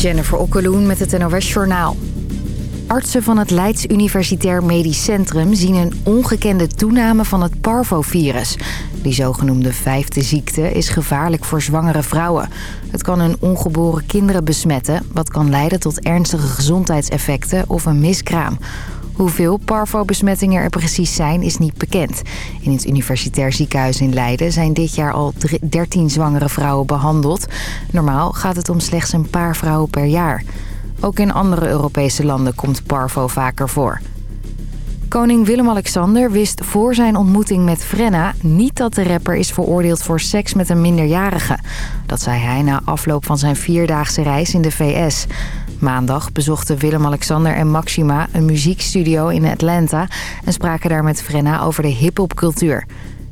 Jennifer Okkeloen met het NOS Journaal. Artsen van het Leids Universitair Medisch Centrum zien een ongekende toename van het parvovirus. Die zogenoemde vijfde ziekte is gevaarlijk voor zwangere vrouwen. Het kan hun ongeboren kinderen besmetten, wat kan leiden tot ernstige gezondheidseffecten of een miskraam. Hoeveel parvo-besmettingen er precies zijn, is niet bekend. In het Universitair Ziekenhuis in Leiden zijn dit jaar al 13 zwangere vrouwen behandeld. Normaal gaat het om slechts een paar vrouwen per jaar. Ook in andere Europese landen komt parvo vaker voor. Koning Willem-Alexander wist voor zijn ontmoeting met Frenna... niet dat de rapper is veroordeeld voor seks met een minderjarige. Dat zei hij na afloop van zijn vierdaagse reis in de VS. Maandag bezochten Willem-Alexander en Maxima een muziekstudio in Atlanta... en spraken daar met Frenna over de hiphopcultuur.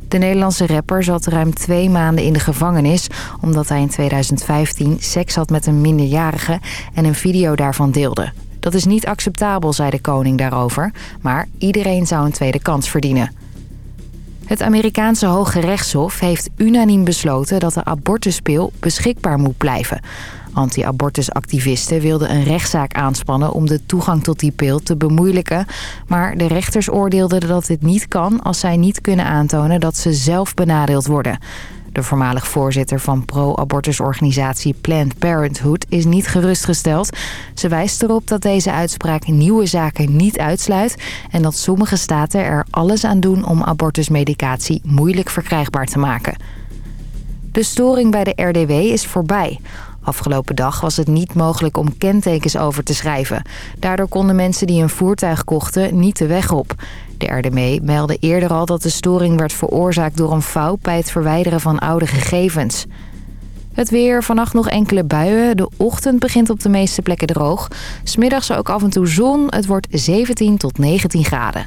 De Nederlandse rapper zat ruim twee maanden in de gevangenis... omdat hij in 2015 seks had met een minderjarige en een video daarvan deelde. Dat is niet acceptabel, zei de koning daarover. Maar iedereen zou een tweede kans verdienen. Het Amerikaanse Hoge Rechtshof heeft unaniem besloten dat de abortuspil beschikbaar moet blijven. Anti-abortusactivisten wilden een rechtszaak aanspannen om de toegang tot die pil te bemoeilijken. Maar de rechters oordeelden dat dit niet kan als zij niet kunnen aantonen dat ze zelf benadeeld worden. De voormalig voorzitter van pro-abortusorganisatie Planned Parenthood is niet gerustgesteld. Ze wijst erop dat deze uitspraak nieuwe zaken niet uitsluit... en dat sommige staten er alles aan doen om abortusmedicatie moeilijk verkrijgbaar te maken. De storing bij de RDW is voorbij. Afgelopen dag was het niet mogelijk om kentekens over te schrijven. Daardoor konden mensen die een voertuig kochten niet de weg op. De RDME meldde eerder al dat de storing werd veroorzaakt door een fout bij het verwijderen van oude gegevens. Het weer, vannacht nog enkele buien. De ochtend begint op de meeste plekken droog. Smiddags ook af en toe zon. Het wordt 17 tot 19 graden.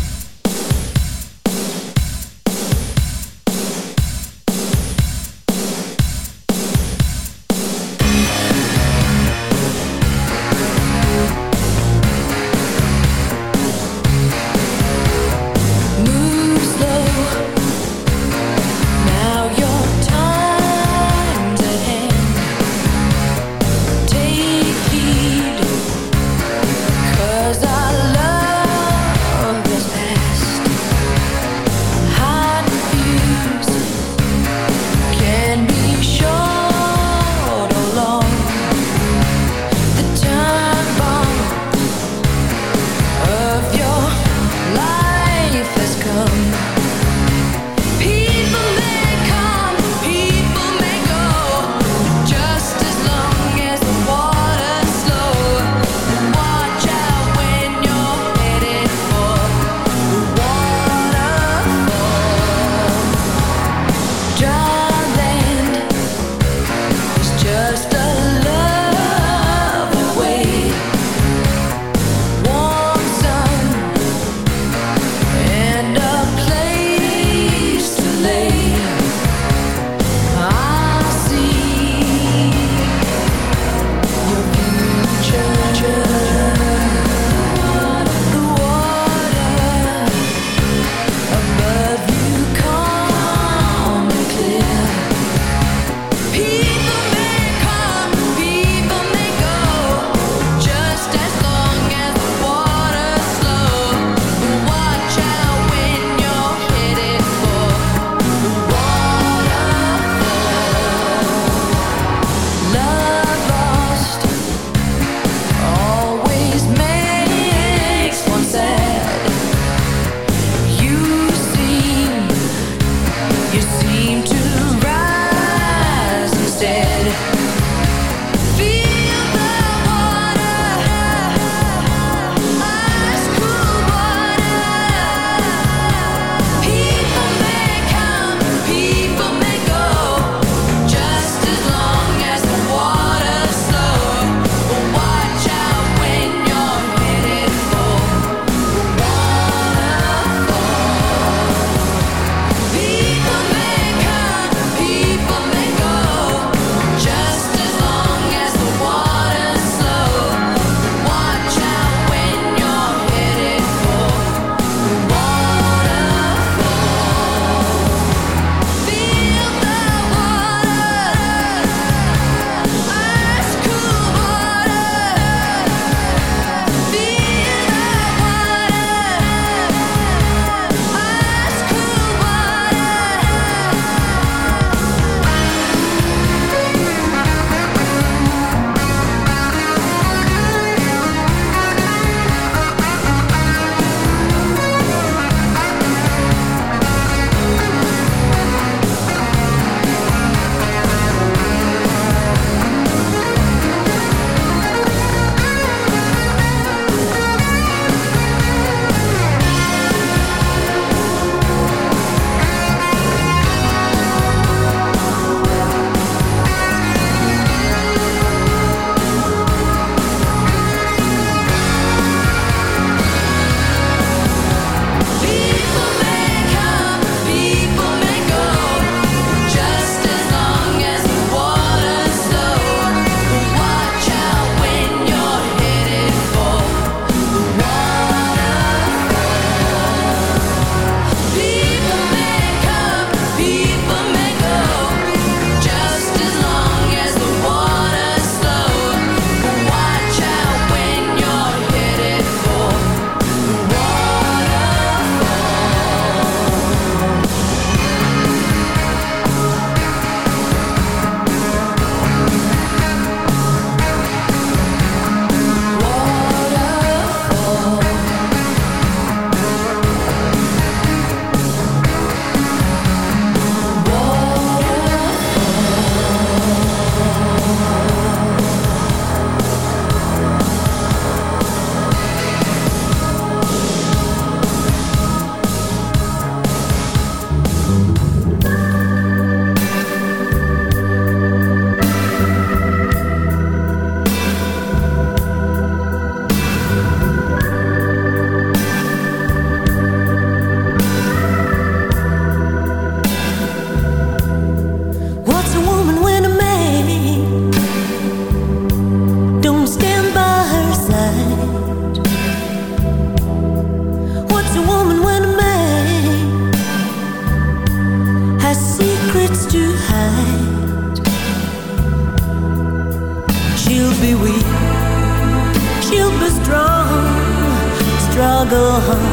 的。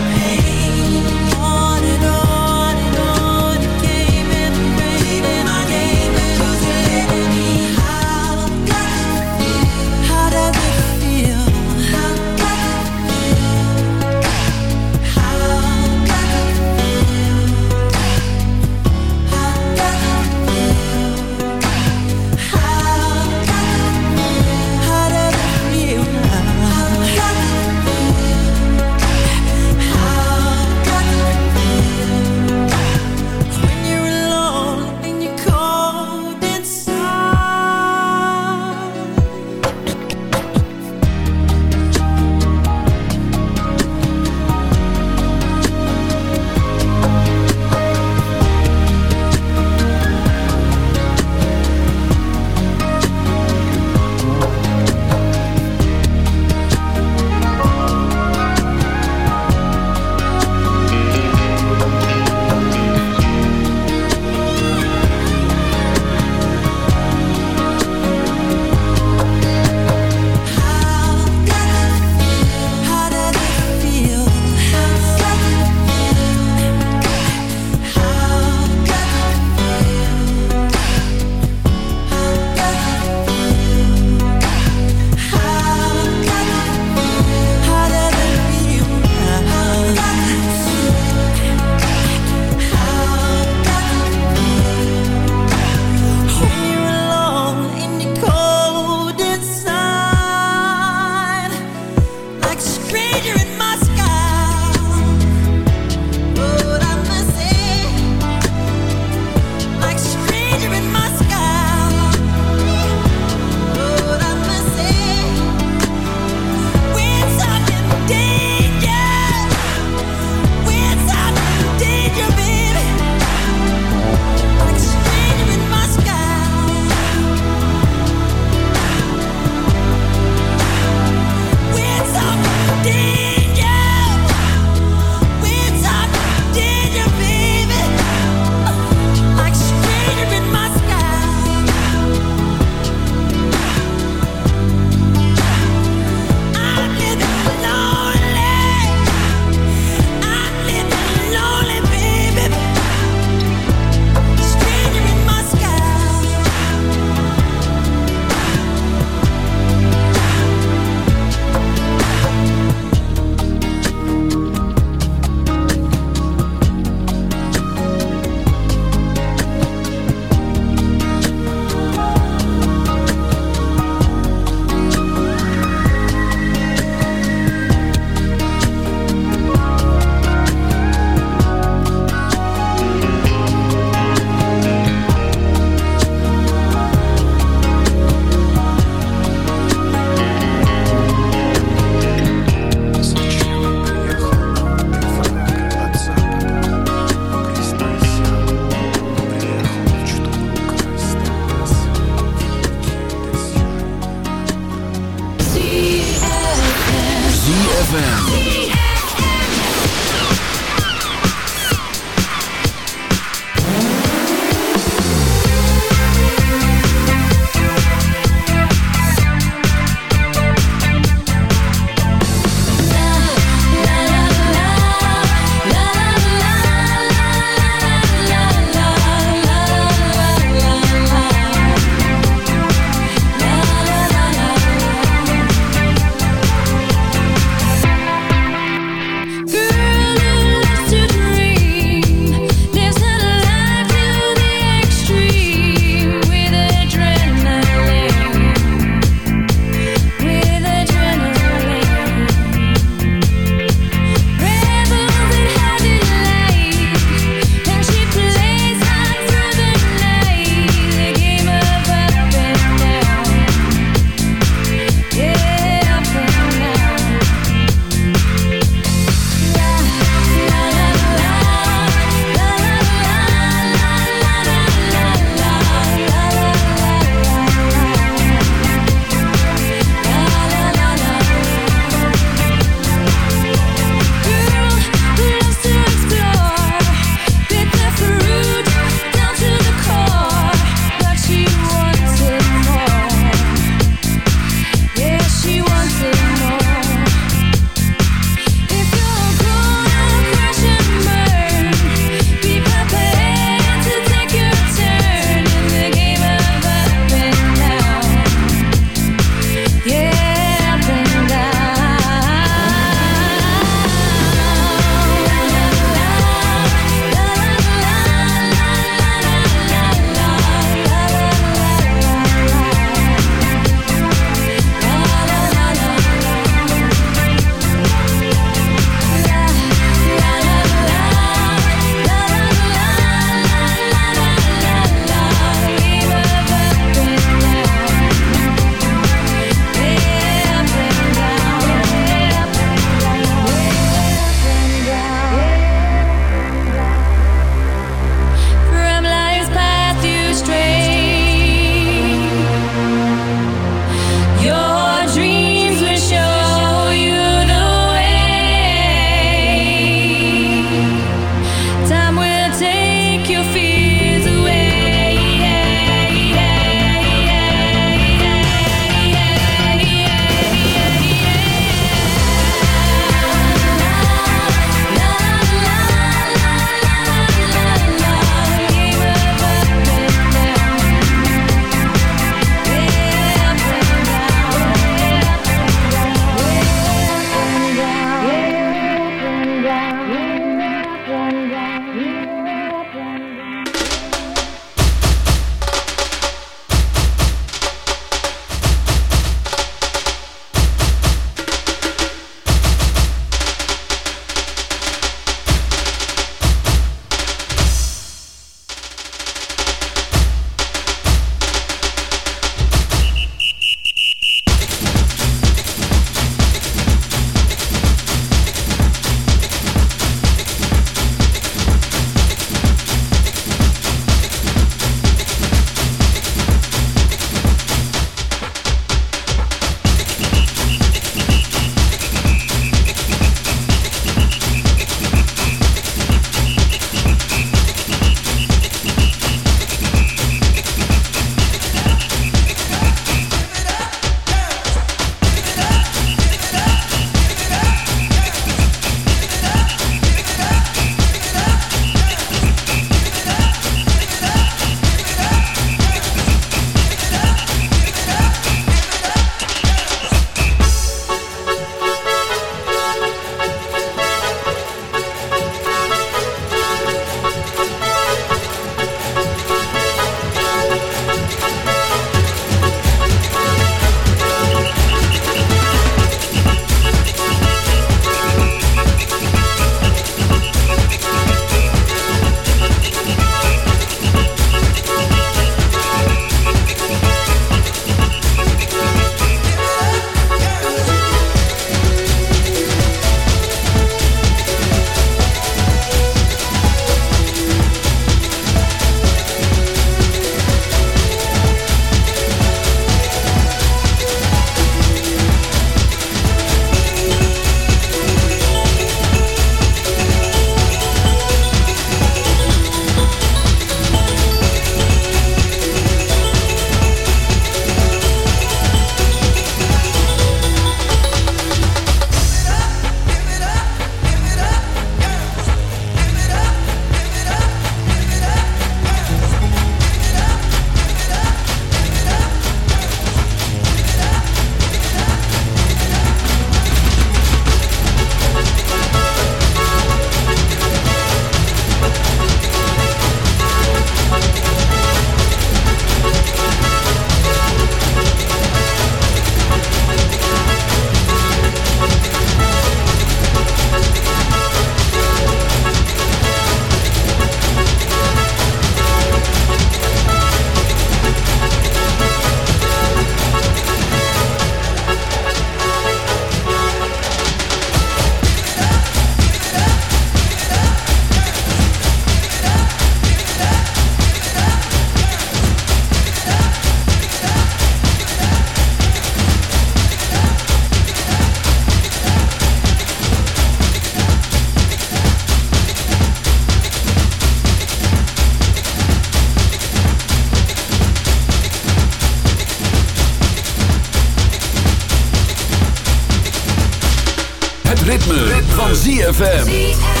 ZFM.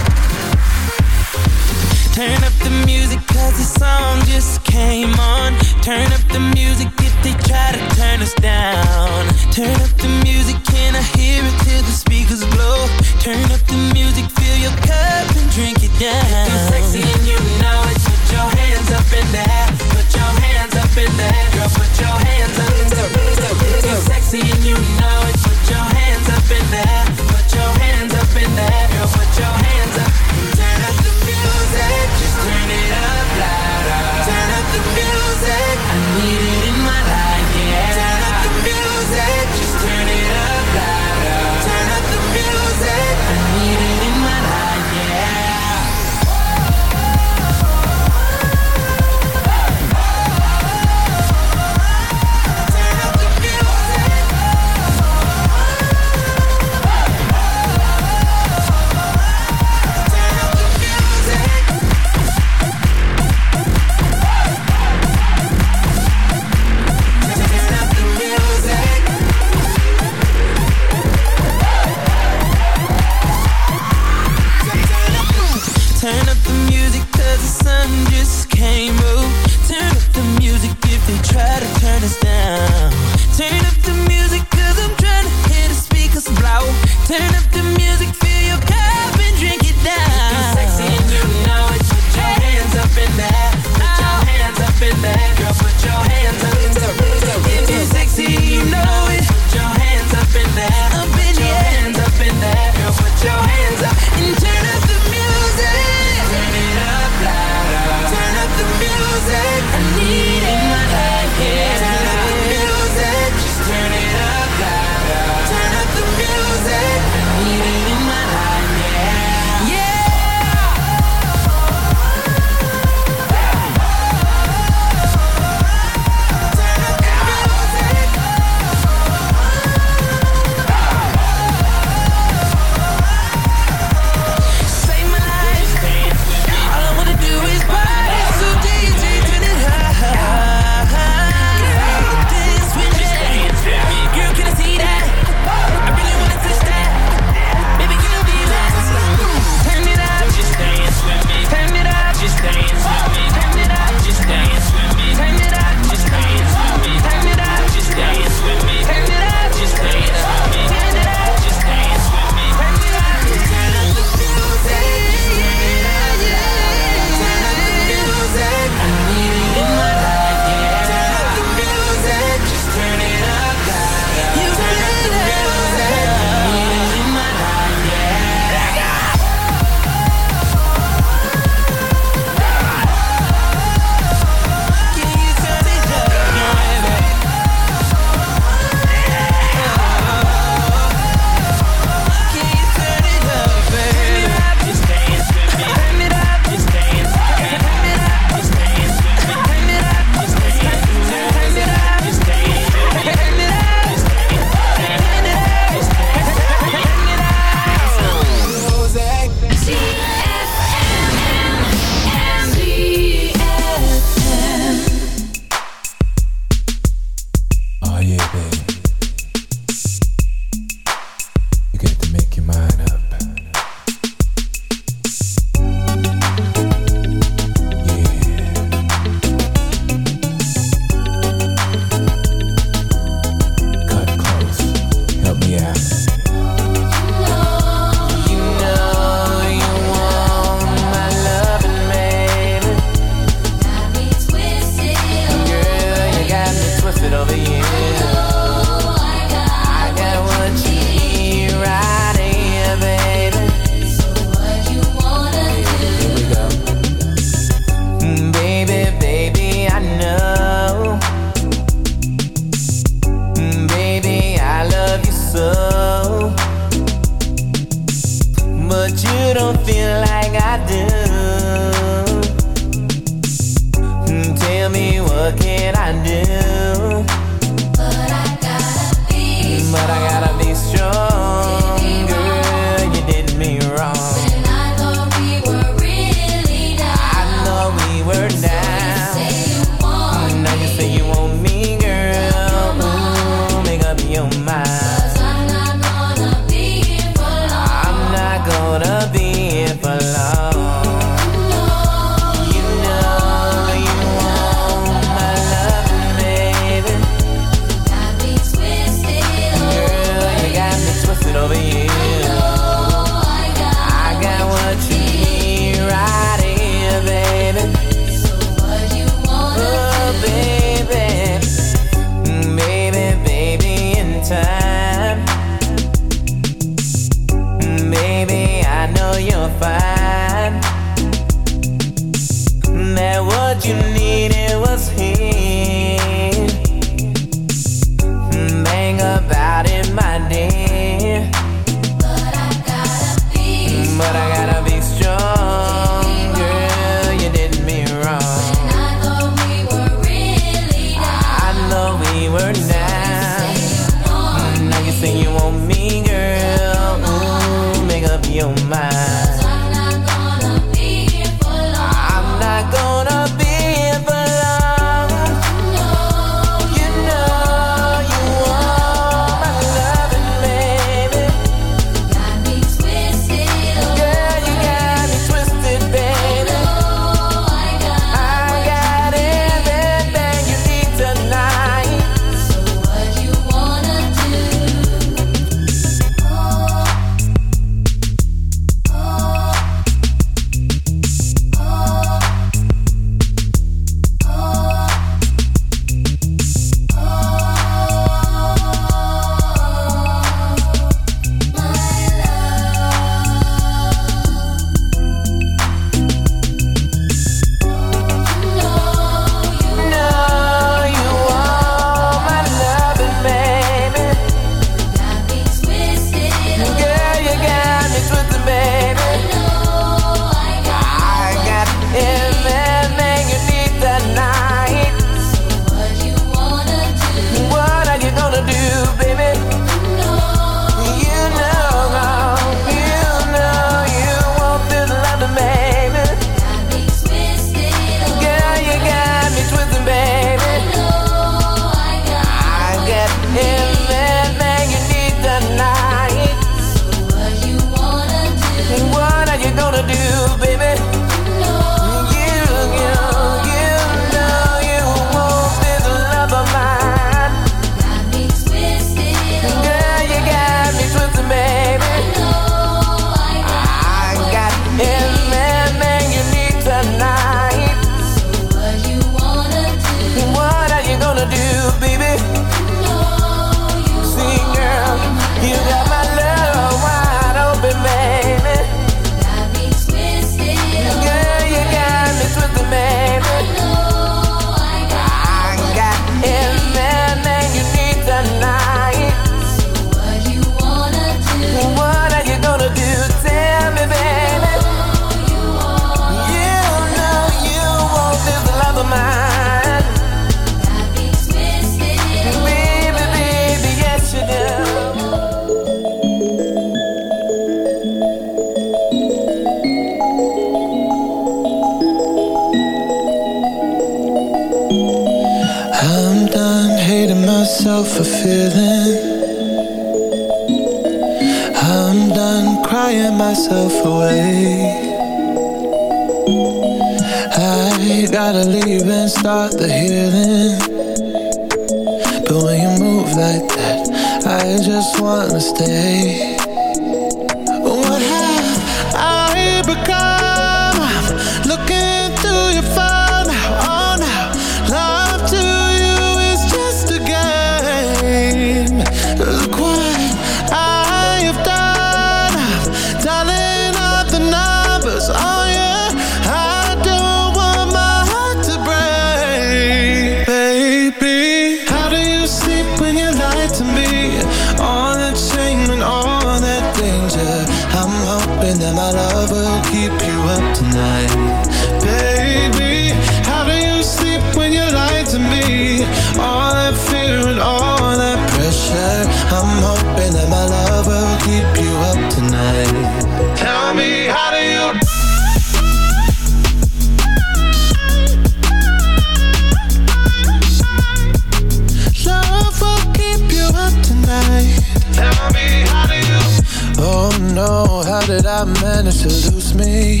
me.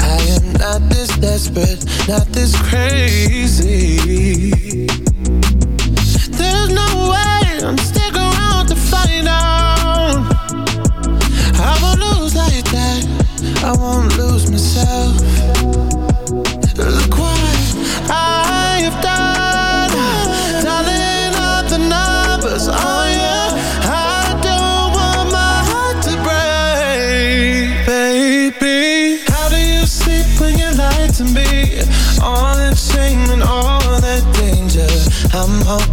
I am not this desperate, not this crazy.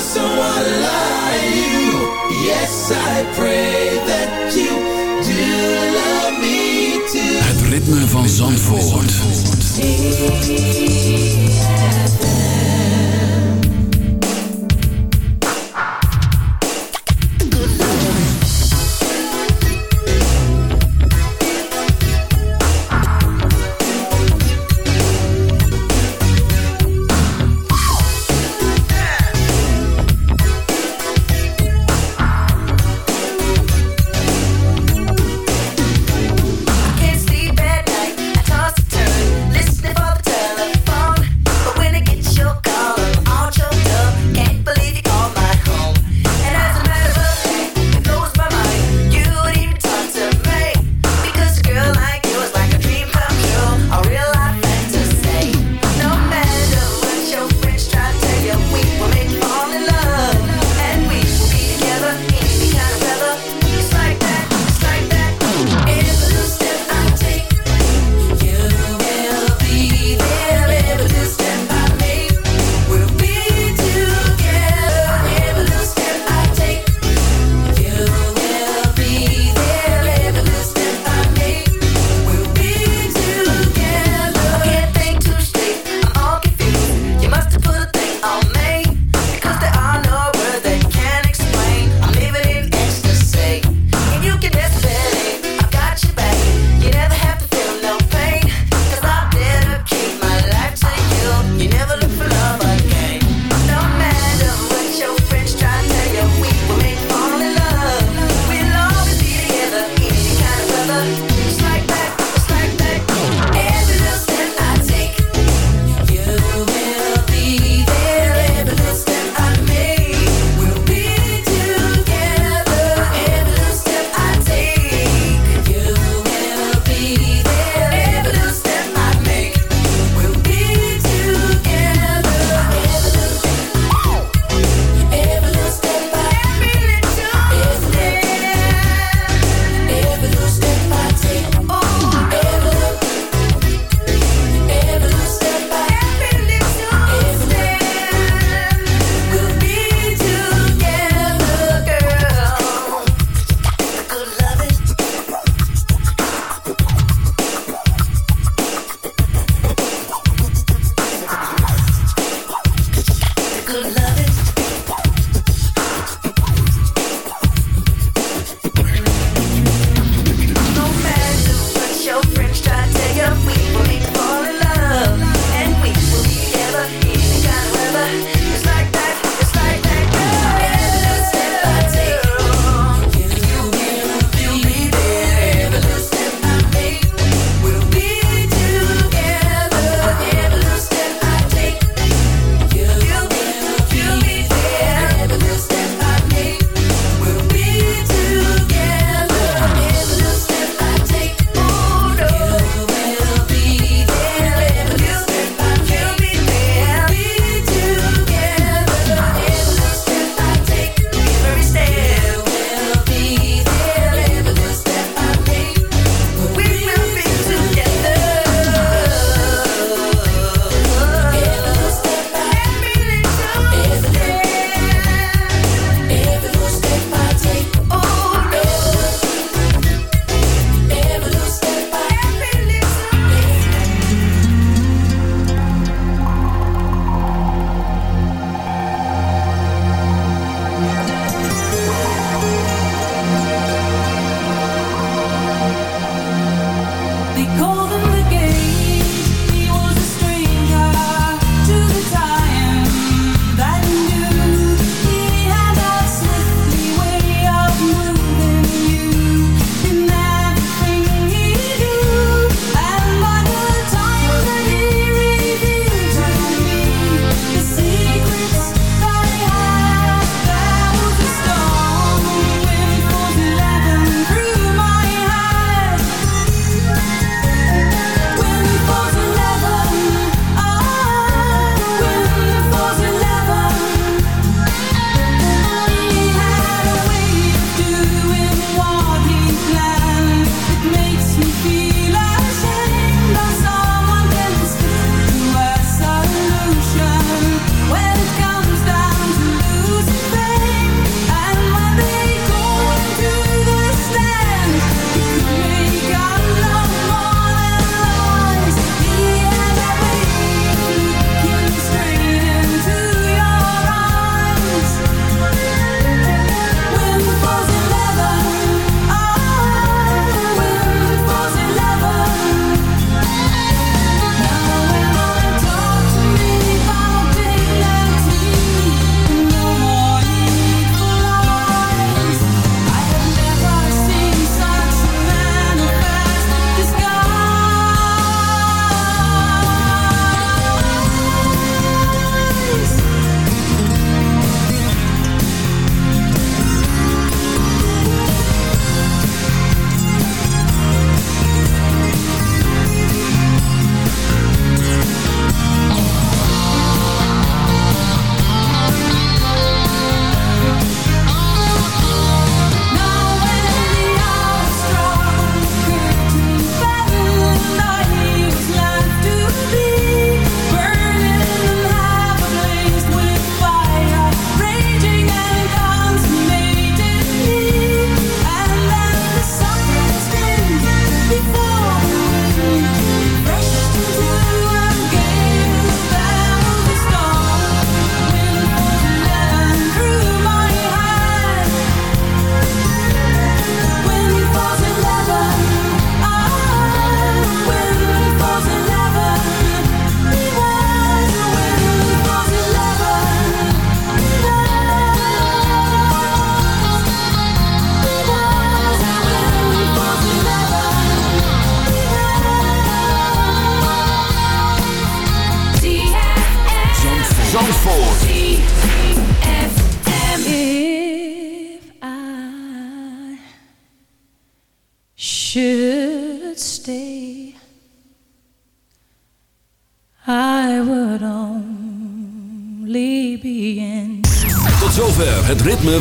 someone like you. Yes, I pray that you do love me too. Het ritme van Zandvoort.